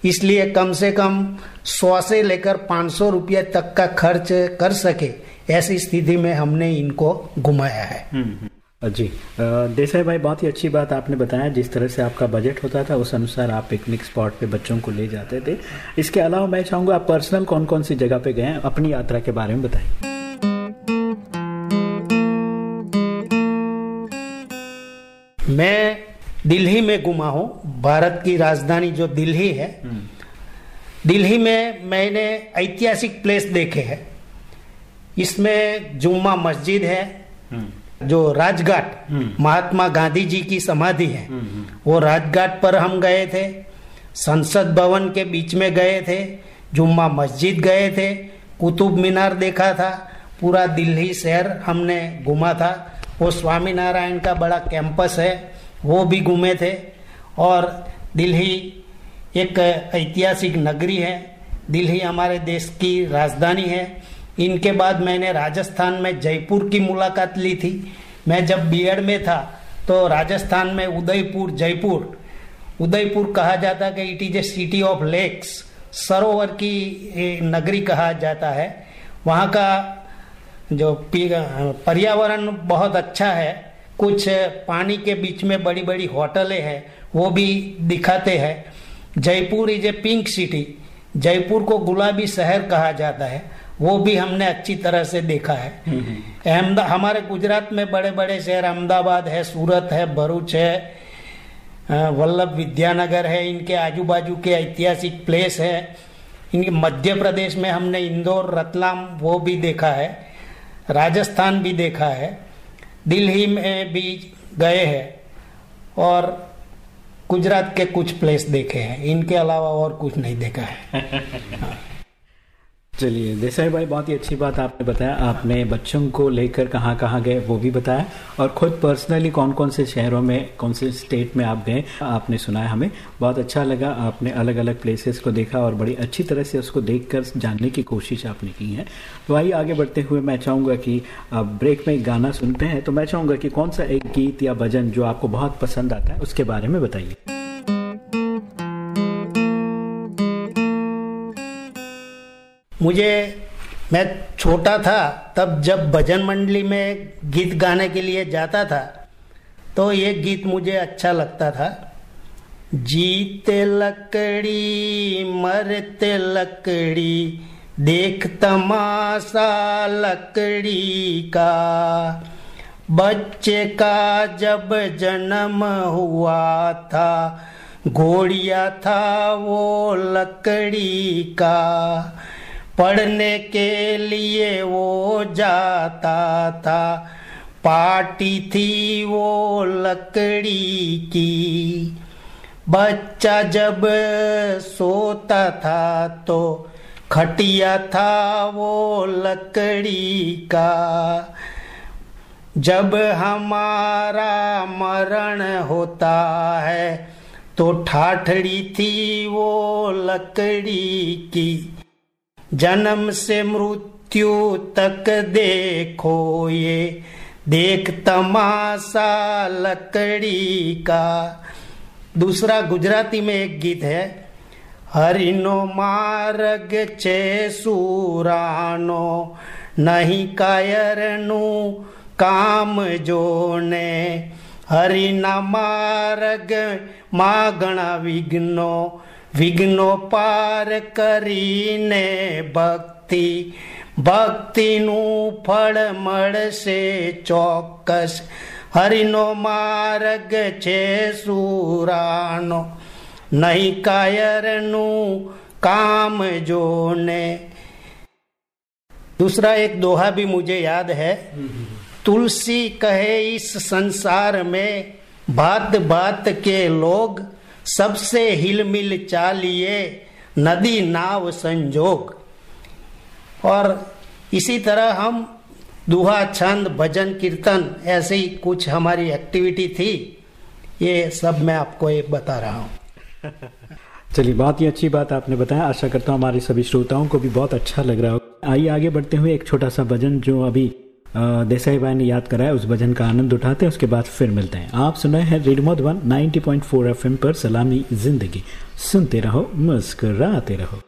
इसलिए कम से कम सौ से लेकर पाँच सौ रुपये तक का खर्च कर सके ऐसी स्थिति में हमने इनको घुमाया है। हम्म, हम्म। जी। देसाई भाई बहुत ही अच्छी बात आपने बताया जिस तरह से आपका बजट होता था उस अनुसार आप पिकनिक स्पॉट पे बच्चों को ले जाते थे। इसके अलावा मैं चाहूँगा आप पर्सनल कौन कौन सी जगह पे गए हैं? अपनी यात्रा के बारे में बताइए। मैं दिल्ली में घुमा हूँ। भारत की राजधानी जो दिल्ली है दिल्ली में मैंने ऐतिहासिक प्लेस देखे हैं। इसमें जुम्मा मस्जिद है जो राजघाट महात्मा गांधी जी की समाधि है, वो राजघाट पर हम गए थे, संसद भवन के बीच में गए थे, जुम्मा मस्जिद गए थे, कुतुब मीनार देखा था, पूरा दिल्ली शहर हमने घूमा था। वो स्वामी नारायण का बड़ा कैंपस है, वो भी घूमे थे। और दिल्ली एक ऐतिहासिक नगरी है, दिल्ली हमारे देश की राजधानी है। इनके बाद मैंने राजस्थान में जयपुर की मुलाकात ली थी। मैं जब बीएड में था तो राजस्थान में उदयपुर, जयपुर, उदयपुर कहा जाता है कि it is a city of lakes सरोवर की नगरी कहा जाता है। वहाँ का जो पर्यावरण बहुत अच्छा है। कुछ पानी के बीच में बड़ी बड़ी होटलें हैं, वो भी दिखाते हैं। Jaipur is a pink city Jaipur को गुलाबी शहर कहा जाता है। वो भी हमने अच्छी तरह से देखा है। अहमदा, हमारे गुजरात में बड़े बड़े शहर, अहमदाबाद है, सूरत है, भरूच है वल्लभ विद्यानगर है, इनके आजू बाजू के ऐतिहासिक प्लेस है। इनके मध्य प्रदेश में हमने इंदौर, रतलाम, वो भी देखा है, राजस्थान भी देखा है, दिल्ली में भी गए हैं और गुजरात के कुछ प्लेस देखे हैं। इनके अलावा और कुछ नहीं देखा है। [laughs] चलिए, देसाई भाई, बहुत ही अच्छी बात आपने बताया। आपने बच्चों को लेकर कहाँ कहाँ गए, वो भी बताया। और खुद पर्सनली कौन कौन से शहरों में, कौन से स्टेट में आप गए, आपने सुनाया हमें। बहुत अच्छा लगा, आपने अलग अलग प्लेसेस को देखा और बड़ी अच्छी तरह से उसको देख जानने की कोशिश आपने की है। तो आइए आगे बढ़ते हुए मैं चाहूँगा कि ब्रेक में एक गाना सुनते हैं तो मैं चाहूँगा कि कौन सा एक गीत या भजन जो आपको बहुत पसंद आता है, उसके बारे में बताइए। मुझे, मैं छोटा था, तब जब भजन मंडली में गीत गाने के लिए जाता था तो ये गीत मुझे अच्छा लगता था। जीते लकड़ी, मरते लकड़ी, देख तमाशा लकड़ी का। बच्चे का जब जन्म हुआ था, घोड़िया था वो लकड़ी का। पढ़ने के लिए वो जाता था। पार्टी थी वो लकड़ी की। बच्चा जब सोता था तो खटिया था वो लकड़ी का। जब हमारा मरण होता है तो ठाठड़ी थी वो लकड़ी की। जन्म से मृत्यु तक देखो ये। देख तमाशा लकड़ी का। दूसरा गुजराती में एक गीत है, हरिनो मार्ग चे सुरानो, नहीं कायर नु काम जोने। हरिना मार्ग मागणा विघ्नो વિઘ્નો પાર કરીને ભક્તિ ભક્તિનું ફળ મળશે ચોક્કસ હરિનો માર્ગ છે સુરાનો નહીં કાયરનું काम जोने दूसरा एक दोहा भी मुझे याद है तुलसी कहे इस संसार में बात बात के लोग सबसे हिलमिल चालिए नदी नाव संजोग। और इसी तरह हम दुहा, छंद, भजन, कीर्तन, ऐसे ही कुछ हमारी एक्टिविटी थी। ये सब मैं आपको ये बता रहा हूँ। [laughs] चलिए, बहुत ही अच्छी बात आपने बताया। आशा करता हूँ हमारे सभी श्रोताओं को भी बहुत अच्छा लग रहा हो आइए, आगे बढ़ते हुए एक छोटा सा भजन जो अभी देसाई भाई ने याद कराया, उस भजन का आनंद उठाते हैं, उसके बाद फिर मिलते हैं। आप सुन रहे हैं रेडियो मधुबन 90.4 एफएम पर सलामी ज़िंदगी। सुनते रहो, मुस्कराते रहो।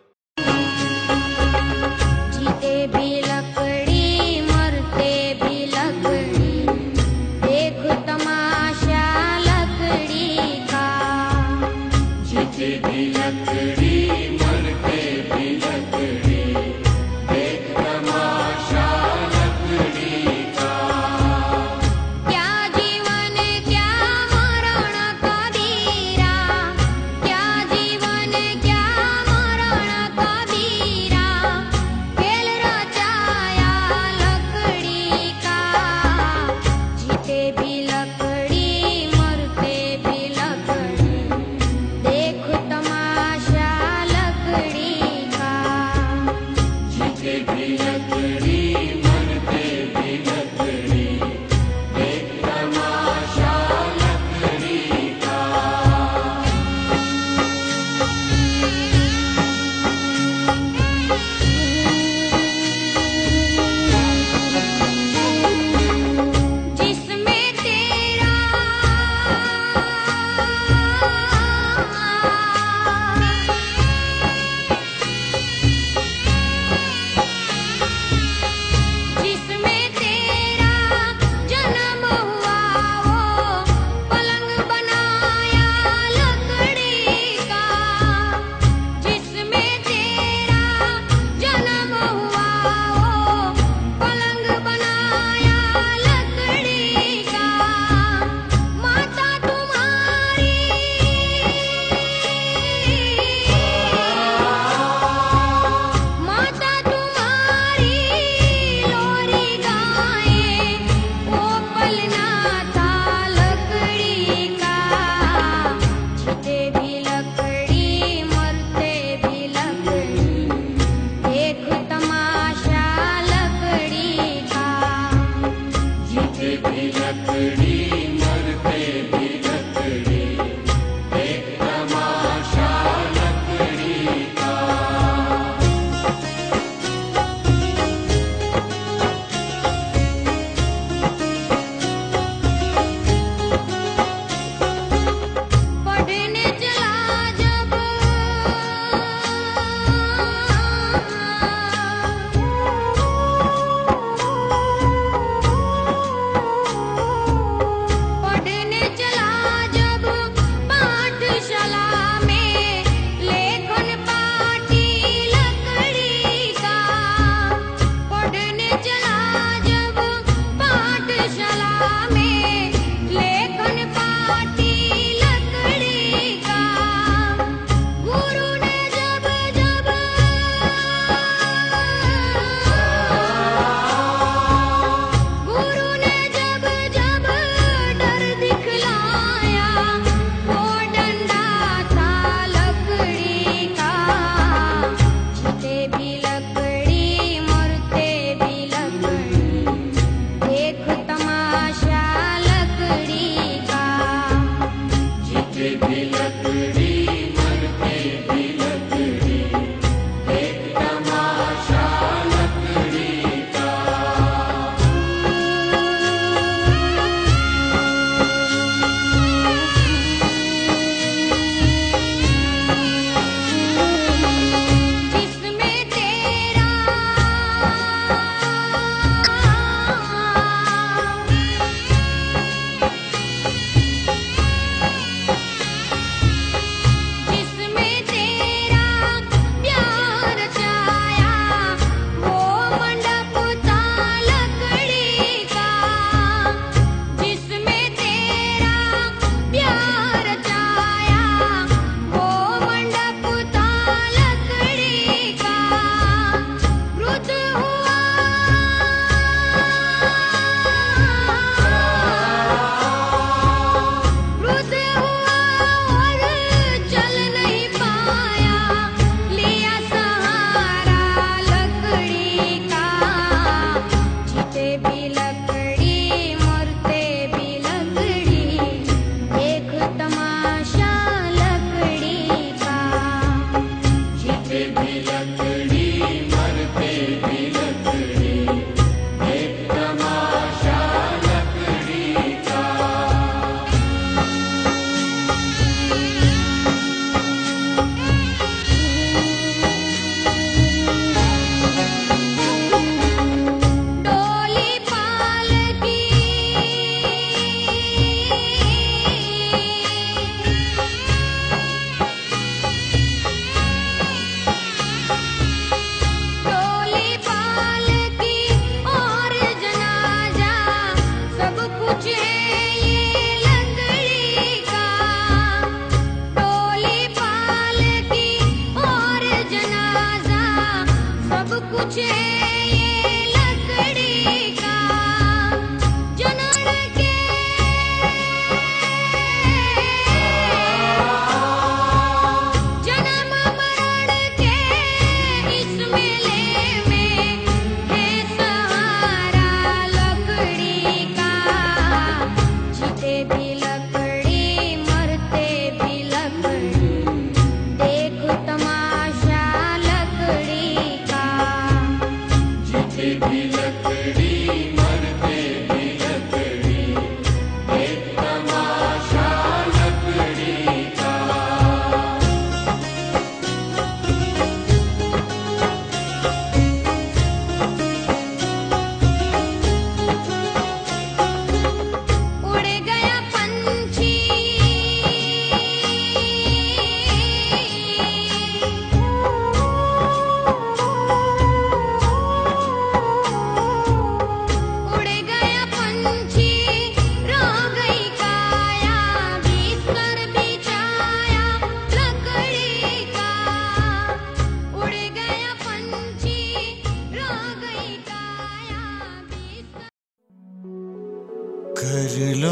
कर लो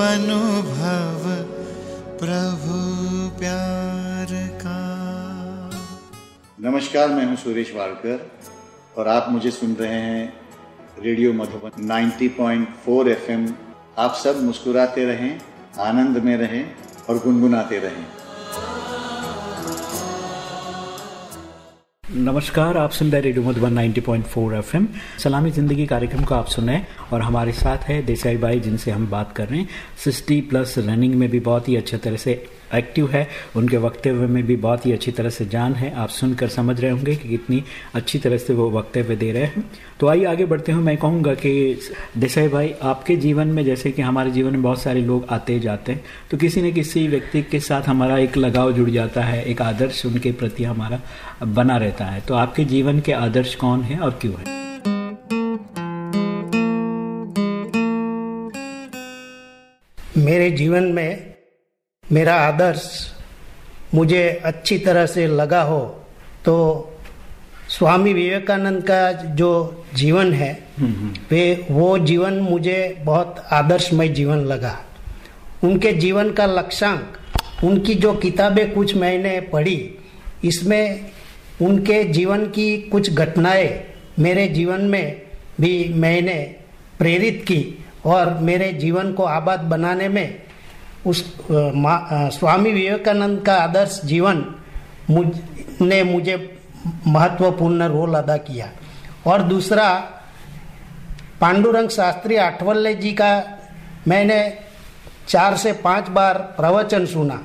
अनुभव प्रभु प्यार का। नमस्कार, मैं हूँ सुरेश वाड़कर और आप मुझे सुन रहे हैं रेडियो मधुबन 90.4 एफएम। आप सब मुस्कुराते रहें, आनंद में रहें और गुनगुनाते रहें। नमस्कार, आप सुन रहे रेडियो मधुबन 90.4 एफएम। सलामी ज़िंदगी कार्यक्रम को आप सुन रहे हैं और हमारे साथ है देसाई भाई, जिनसे हम बात कर रहे हैं। सिक्सटी प्लस रनिंग में भी बहुत ही अच्छे तरह से एक्टिव है, उनके वक्तव्य में भी बहुत ही अच्छी तरह से जान है। आप सुनकर समझ रहे होंगे कि कितनी अच्छी तरह से वो वक्तव्य दे रहे हैं। तो आइए आगे बढ़ते हुए मैं कहूँगा कि देसाई भाई, आपके जीवन में जैसे कि हमारे जीवन में बहुत सारे लोग आते जाते हैं तो किसी न किसी व्यक्ति के साथ हमारा एक लगाव जुड़ जाता है, एक आदर्श उनके प्रति हमारा बना रहता है। तो आपके जीवन के आदर्श कौन है और क्यों है? मेरे जीवन में मेरा आदर्श मुझे अच्छी तरह से लगा हो तो स्वामी विवेकानंद का जो जीवन है वे वो जीवन मुझे बहुत आदर्शमय जीवन लगा। उनके जीवन का लक्ष्यांक उनकी जो किताबें कुछ मैंने पढ़ी इसमें उनके जीवन की कुछ घटनाएँ मेरे जीवन में भी मैंने प्रेरित की और मेरे जीवन को आबाद बनाने में उस मा- स्वामी विवेकानंद का आदर्श जीवन मुझ ने मुझे महत्वपूर्ण रोल अदा किया। और दूसरा पांडुरंग शास्त्री आठवल्ले जी का मैंने चार से पाँच बार प्रवचन सुना।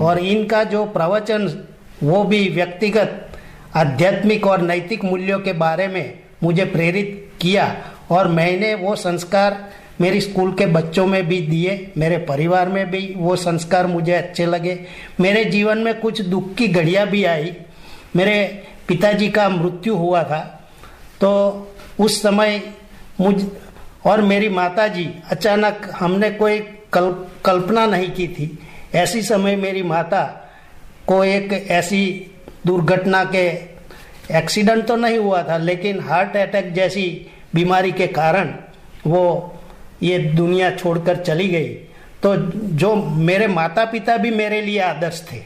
और इनका जो प्रवचन वो भी व्यक्तिगत आध्यात्मिक और नैतिक मूल्यों के बारे में मुझे प्रेरित किया। और मैंने वो संस्कार मेरी स्कूल के बच्चों में भी दिए मेरे परिवार में भी वो संस्कार मुझे अच्छे लगे। मेरे जीवन में कुछ दुख की घड़ियाँ भी आई। मेरे पिताजी का मृत्यु हुआ था। तो उस समय मुझ और मेरी माताजी अचानक हमने कोई कल, कल्पना नहीं की थी। ऐसी समय मेरी माता को एक ऐसी दुर्घटना के एक्सीडेंट तो नहीं हुआ था लेकिन हार्ट अटैक जैसी बीमारी के कारण वो ये दुनिया छोड़कर चली गई तो जो मेरे माता पिता भी मेरे लिए आदर्श थे।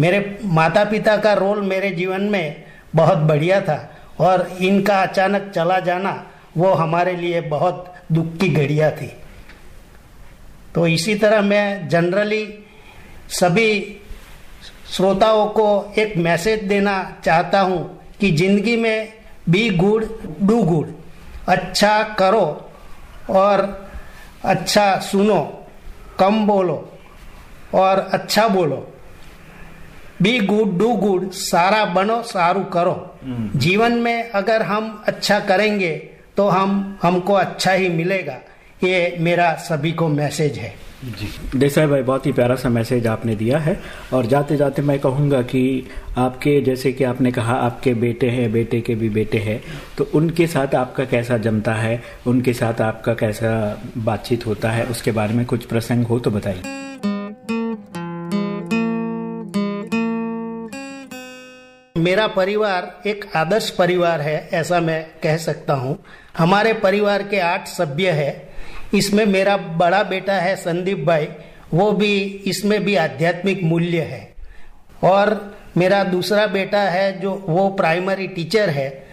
मेरे माता पिता का रोल मेरे जीवन में बहुत बढ़िया था और इनका अचानक चला जाना वो हमारे लिए बहुत दुख की घड़िया थी। तो इसी तरह मैं जनरली सभी श्रोताओं को एक मैसेज देना चाहता हूँ कि ज़िंदगी में बी गुड, डू गुड अच्छा करो और अच्छा सुनो कम बोलो और अच्छा बोलो। बी गुड डू गुड सारा बनो सारू करो। जीवन में अगर हम अच्छा करेंगे तो हम हमको अच्छा ही मिलेगा। ये मेरा सभी को मैसेज है। जी। देसाई भाई बहुत ही प्यारा सा मैसेज आपने दिया है और जाते जाते मैं कहूँगा कि आपके जैसे कि आपने कहा आपके बेटे हैं बेटे के भी बेटे हैं तो उनके साथ आपका कैसा जमता है? उनके साथ आपका कैसा बातचीत होता है? उसके बारे में कुछ प्रसंग हो तो बताइए। मेरा परिवार एक आदर्श परिवार है ऐसा मैं कह सकता हूँ। हमारे परिवार के आठ सभ्य है। इसमें मेरा बड़ा बेटा है संदीप भाई, वो भी इसमें भी आध्यात्मिक मूल्य है। और मेरा दूसरा बेटा है जो वो प्राइमरी टीचर है,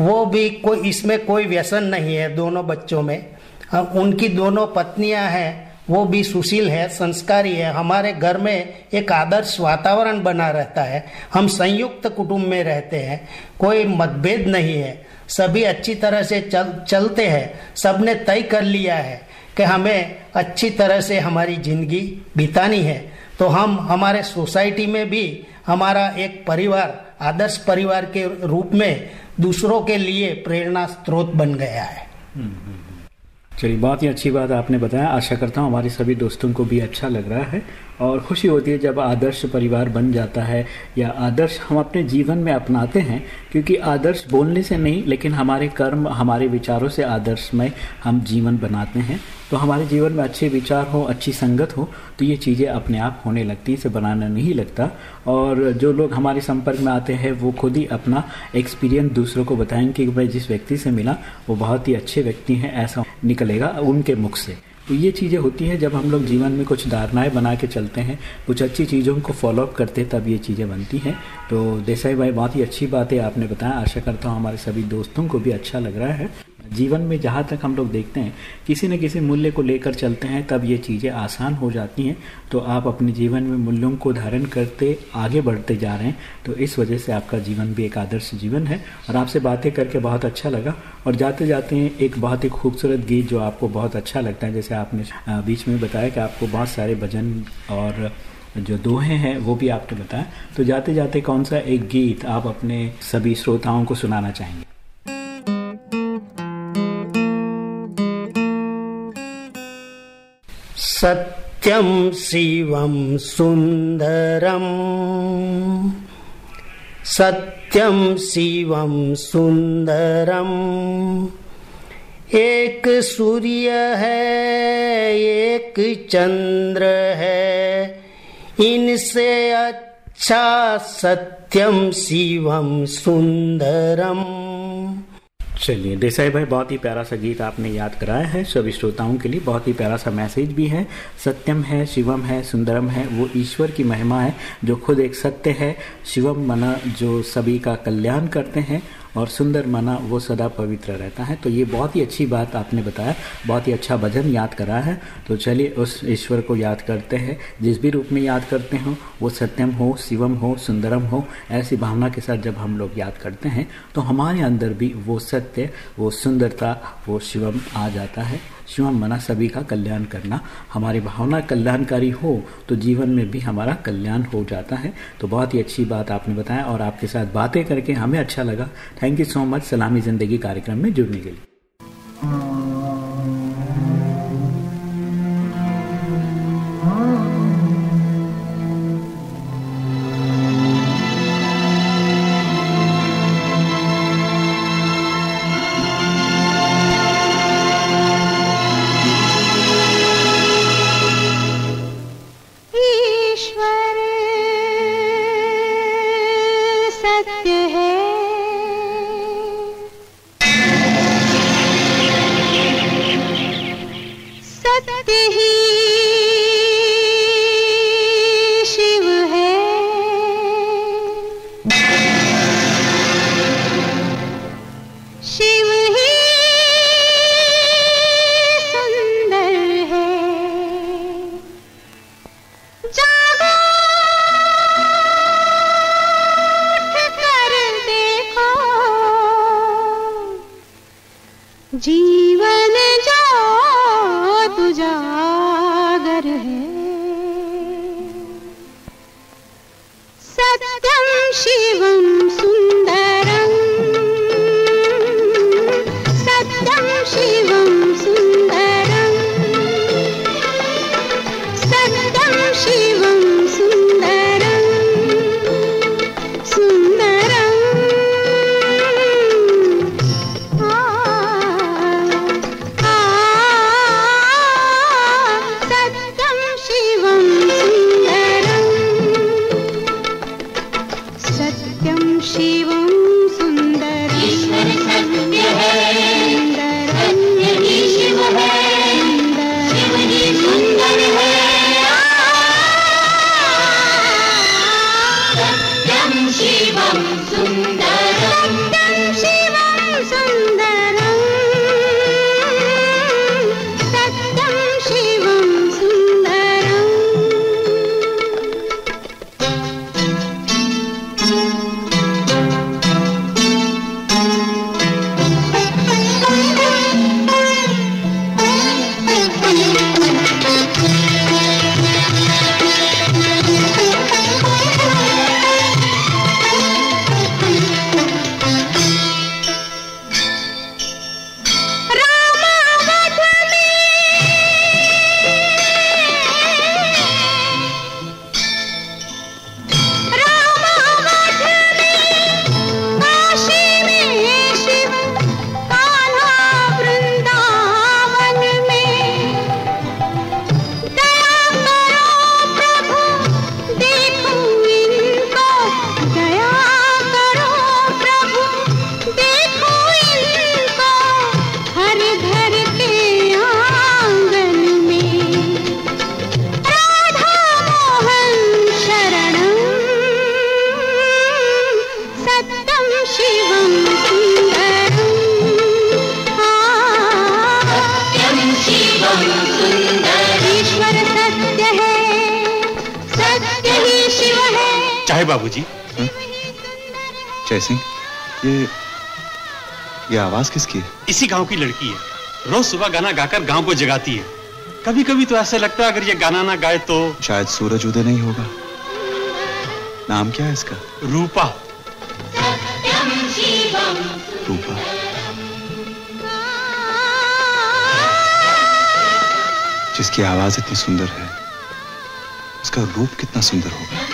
वो भी कोई, इसमें कोई व्यसन नहीं है दोनों बच्चों में। उनकी दोनों पत्नियाँ हैं, वो भी सुशील है, संस्कारी है। हमारे घर में एक आदर्श वातावरण बना रहता है। हम संयुक्त कुटुंब में रहते हैं, कोई मतभेद नहीं है। सभी अच्छी तरह से चल, चलते हैं। सबने तय कर लिया है कि हमें अच्छी तरह से हमारी ज़िंदगी बितानी है। तो हम हमारे सोसाइटी में भी हमारा एक परिवार, आदर्श परिवार के रूप में दूसरों के लिए प्रेरणा स्रोत बन गया है। चलिए, बहुत ही अच्छी बात आपने बताया। आशा करता हूँ हमारे सभी दोस्तों को भी अच्छा लग रहा है और खुशी होती है जब आदर्श परिवार बन जाता है या आदर्श हम अपने जीवन में अपनाते हैं, क्योंकि आदर्श बोलने से नहीं, लेकिन हमारे कर्म, हमारे विचारों से आदर्श में हम जीवन बनाते हैं। तो हमारे जीवन में अच्छे विचार हो, अच्छी संगत हो तो ये चीज़ें अपने आप होने लगती इसे बनाना नहीं लगता। और जो लोग हमारे संपर्क में आते हैं, वो खुद ही अपना एक्सपीरियंस दूसरों को बताएँगे कि भाई जिस व्यक्ति से मिला, वो बहुत ही अच्छे व्यक्ति हैं, ऐसा निकलेगा उनके मुख से। तो ये चीज़ें होती हैं, जब हम लोग जीवन में कुछ धारणाएँ बना के चलते हैं, कुछ अच्छी चीज़ों को फॉलो अप करते हैं, तब ये चीज़ें बनती हैं। तो देसाई भाई, बहुत ही अच्छी बात आपने बताया। आशा करता हूँ हमारे सभी दोस्तों को भी अच्छा लग रहा है। जीवन में जहाँ तक हम लोग देखते हैं, किसी न किसी मूल्य को लेकर चलते हैं, तब ये चीज़ें आसान हो जाती हैं। तो आप अपने जीवन में मूल्यों को धारण करते, आगे बढ़ते जा रहे हैं तो इस वजह से आपका जीवन भी एक आदर्श जीवन है। और आपसे बातें करके बहुत अच्छा लगा। और जाते जाते एक बहुत ही खूबसूरत गीत जो आपको बहुत अच्छा लगता है, जैसे आपने बीच में बताया कि आपको बहुत सारे भजन और जो दोहे हैं, वो भी आपने बताया तो जाते जाते कौन सा एक गीत आप अपने सभी श्रोताओं को सुनाना चाहेंगे? सत्यम शिवम सुंदरम सत्यम शिवम सुंदरम एक सूर्य है, एक चंद्र है। इनसे अच्छा सत्यम शिवम सुंदरम चलिए, देसाई भाई, बहुत ही प्यारा सा गीत आपने याद कराया है। सभी श्रोताओं के लिए बहुत ही प्यारा सा मैसेज भी है। सत्यम है, शिवम है, सुंदरम है, वो ईश्वर की महिमा है, जो खुद एक सत्य है। शिवम मना जो सभी का कल्याण करते हैं और सुंदर मना वो सदा पवित्र रहता है। तो ये बहुत ही अच्छी बात आपने बताया, बहुत ही अच्छा भजन याद करा है। तो चलिए उस ईश्वर को याद करते हैं। जिस भी रूप में याद करते हो, वो सत्यम हो, शिवम हो, सुंदरम हो, ऐसी भावना के साथ जब हम लोग याद करते हैं तो हमारे अंदर भी वो सत्य, वो सुंदरता, वो शिवम आ जाता है। शिवम मना सभी का कल्याण करना। हमारी भावना कल्याणकारी हो तो जीवन में भी हमारा कल्याण हो जाता है। तो बहुत ही अच्छी बात आपने बताया और आपके साथ बातें करके हमें अच्छा लगा। थैंक यू सो मच सलामी ज़िंदगी कार्यक्रम में जुड़ने के लिए। सत्य ही आवाज़ किसकी? है इसी गाँव की लड़की है। रोज सुबह गाना गाकर गाँव को जगाती है। कभी कभी तो ऐसा लगता है अगर ये गाना ना गाए तो शायद सूरज उदय नहीं होगा। नाम क्या है इसका? रूपा। रूपा। जिसकी आवाज़ इतनी सुंदर है उसका रूप कितना सुंदर होगा।